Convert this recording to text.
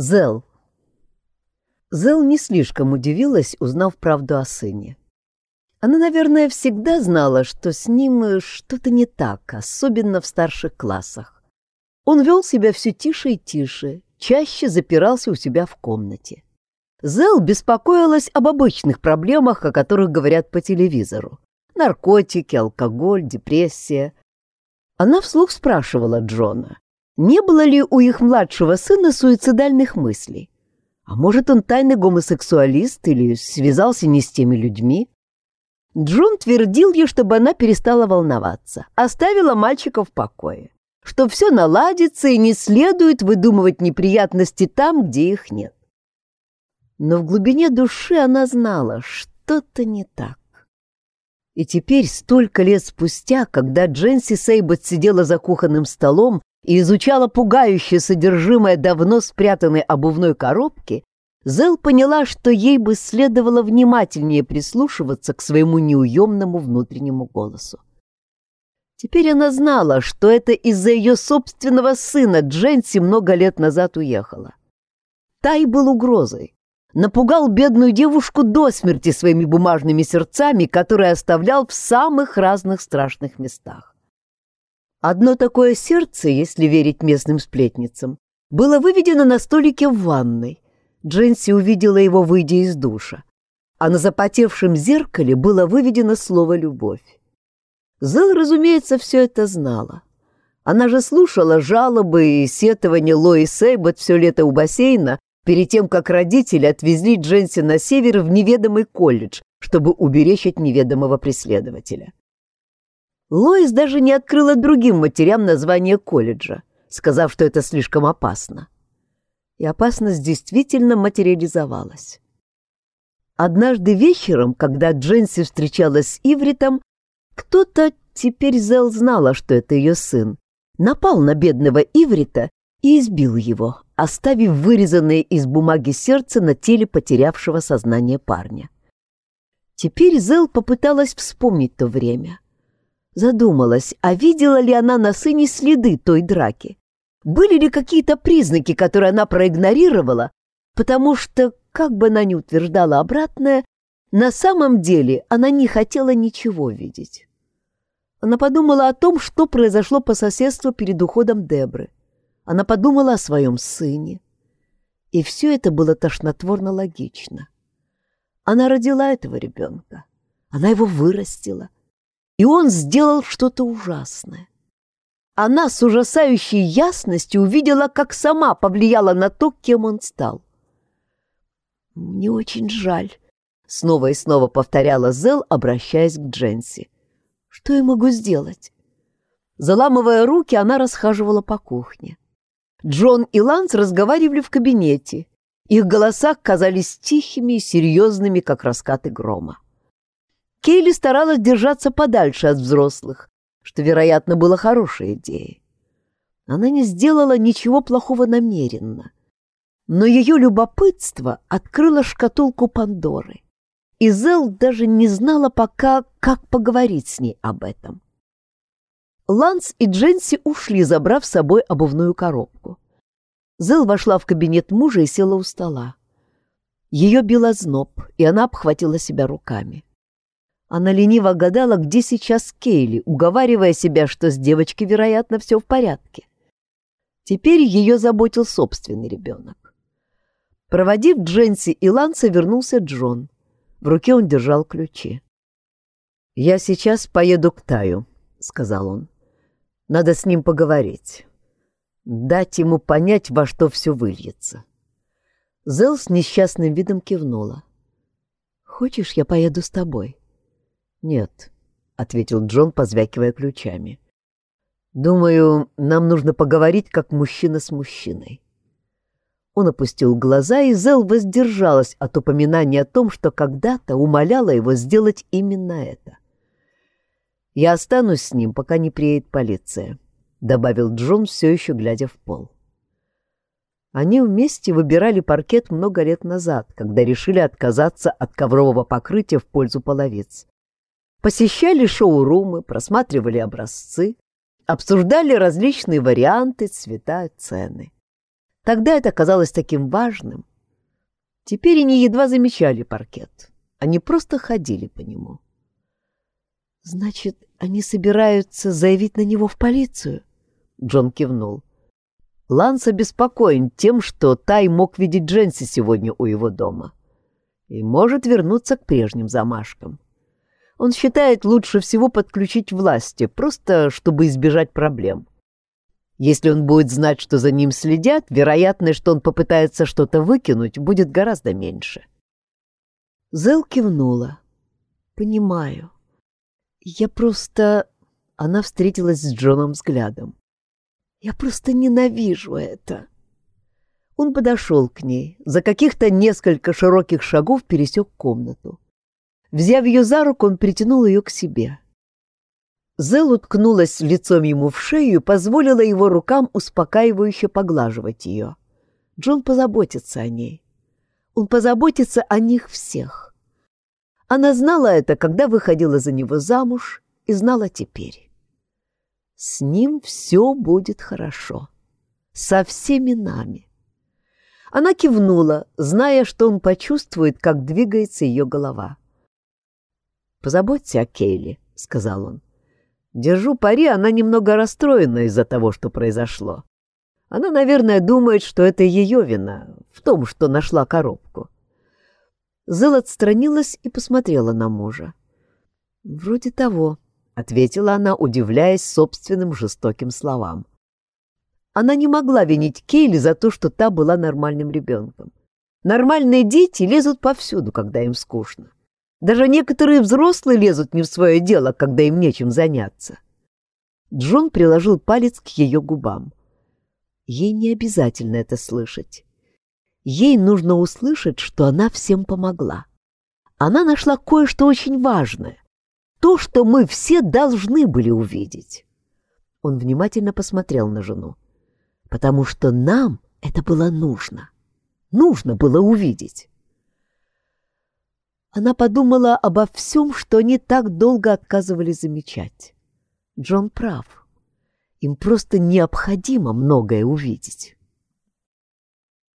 Зел. Зел не слишком удивилась, узнав правду о сыне. Она, наверное, всегда знала, что с ним что-то не так, особенно в старших классах. Он вел себя все тише и тише, чаще запирался у себя в комнате. Зел беспокоилась об обычных проблемах, о которых говорят по телевизору. Наркотики, алкоголь, депрессия. Она вслух спрашивала Джона, не было ли у их младшего сына суицидальных мыслей. А может, он тайный гомосексуалист или связался не с теми людьми? Джон твердил ей, чтобы она перестала волноваться, оставила мальчика в покое, что все наладится и не следует выдумывать неприятности там, где их нет. Но в глубине души она знала, что-то не так. И теперь, столько лет спустя, когда Дженси Сейбот сидела за кухонным столом и изучала пугающее содержимое давно спрятанной обувной коробки, Зел поняла, что ей бы следовало внимательнее прислушиваться к своему неуемному внутреннему голосу. Теперь она знала, что это из-за ее собственного сына Дженси много лет назад уехала. Тай был угрозой. Напугал бедную девушку до смерти своими бумажными сердцами, которые оставлял в самых разных страшных местах. Одно такое сердце, если верить местным сплетницам, было выведено на столике в ванной. Дженси увидела его, выйдя из душа. А на запотевшем зеркале было выведено слово «любовь». Зел, разумеется, все это знала. Она же слушала жалобы и сетования Лои Сейбот все лето у бассейна перед тем, как родители отвезли Дженси на север в неведомый колледж, чтобы уберечь от неведомого преследователя. Лоис даже не открыла другим матерям название колледжа, сказав, что это слишком опасно. И опасность действительно материализовалась. Однажды вечером, когда Дженси встречалась с Ивритом, кто-то, теперь Зел знала, что это ее сын, напал на бедного Иврита и избил его, оставив вырезанное из бумаги сердце на теле потерявшего сознание парня. Теперь Зел попыталась вспомнить то время — Задумалась, а видела ли она на сыне следы той драки? Были ли какие-то признаки, которые она проигнорировала, потому что, как бы она ни утверждала обратное, на самом деле она не хотела ничего видеть. Она подумала о том, что произошло по соседству перед уходом Дебры. Она подумала о своем сыне. И все это было тошнотворно логично. Она родила этого ребенка. Она его вырастила и он сделал что-то ужасное. Она с ужасающей ясностью увидела, как сама повлияла на то, кем он стал. «Мне очень жаль», — снова и снова повторяла Зел, обращаясь к Дженси. «Что я могу сделать?» Заламывая руки, она расхаживала по кухне. Джон и Ланс разговаривали в кабинете. Их голоса казались тихими и серьезными, как раскаты грома. Кейли старалась держаться подальше от взрослых, что, вероятно, было хорошей идеей. Она не сделала ничего плохого намеренно, но ее любопытство открыло шкатулку Пандоры, и Зел даже не знала пока, как поговорить с ней об этом. Ланс и Дженси ушли, забрав с собой обувную коробку. Зел вошла в кабинет мужа и села у стола. Ее била зноб, и она обхватила себя руками. Она лениво гадала, где сейчас Кейли, уговаривая себя, что с девочкой, вероятно, все в порядке. Теперь ее заботил собственный ребенок. Проводив Дженси и Ланса, вернулся Джон. В руке он держал ключи. «Я сейчас поеду к Таю», — сказал он. «Надо с ним поговорить. Дать ему понять, во что все выльется». Зел с несчастным видом кивнула. «Хочешь, я поеду с тобой?» «Нет», — ответил Джон, позвякивая ключами. «Думаю, нам нужно поговорить, как мужчина с мужчиной». Он опустил глаза, и Зел воздержалась от упоминания о том, что когда-то умоляла его сделать именно это. «Я останусь с ним, пока не приедет полиция», — добавил Джон, все еще глядя в пол. Они вместе выбирали паркет много лет назад, когда решили отказаться от коврового покрытия в пользу половиц. Посещали шоу-румы, просматривали образцы, обсуждали различные варианты, цвета, цены. Тогда это казалось таким важным. Теперь они едва замечали паркет. Они просто ходили по нему. «Значит, они собираются заявить на него в полицию?» Джон кивнул. Ланс обеспокоен тем, что Тай мог видеть Дженси сегодня у его дома и может вернуться к прежним замашкам. Он считает лучше всего подключить власти, просто чтобы избежать проблем. Если он будет знать, что за ним следят, вероятность, что он попытается что-то выкинуть, будет гораздо меньше. Зел кивнула. «Понимаю. Я просто...» Она встретилась с Джоном взглядом. «Я просто ненавижу это!» Он подошел к ней, за каких-то несколько широких шагов пересек комнату. Взяв ее за руку, он притянул ее к себе. Зел уткнулась лицом ему в шею и позволила его рукам успокаивающе поглаживать ее. Джон позаботится о ней. Он позаботится о них всех. Она знала это, когда выходила за него замуж, и знала теперь. С ним все будет хорошо. Со всеми нами. Она кивнула, зная, что он почувствует, как двигается ее голова. «Позаботься о Кейли», — сказал он. «Держу пари, она немного расстроена из-за того, что произошло. Она, наверное, думает, что это ее вина в том, что нашла коробку». Зел отстранилась и посмотрела на мужа. «Вроде того», — ответила она, удивляясь собственным жестоким словам. Она не могла винить Кейли за то, что та была нормальным ребенком. Нормальные дети лезут повсюду, когда им скучно. Даже некоторые взрослые лезут не в свое дело, когда им нечем заняться. Джон приложил палец к ее губам. Ей не обязательно это слышать. Ей нужно услышать, что она всем помогла. Она нашла кое-что очень важное. То, что мы все должны были увидеть. Он внимательно посмотрел на жену. Потому что нам это было нужно. Нужно было увидеть. Она подумала обо всем, что они так долго отказывались замечать. Джон прав. Им просто необходимо многое увидеть.